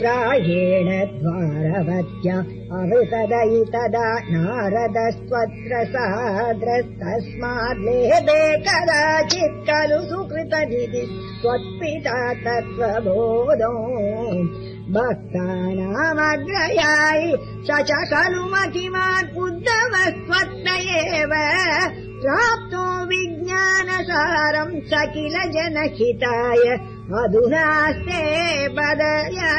प्रायेण द्वारवत्या द्वारवत्य अवृतदैतदा नारदस्त्वत्र साद्रस्तस्माद्दे कदाचित् खलु सुकृतनिधि त्वत्पिता तत्त्वबोधो। भक्तानामग्रयायि स च खलु मतिमान् उद्धवस्त्वत्न एव प्राप्तो विज्ञानसारम् स किल जनहिताय अधुनास्ते पदया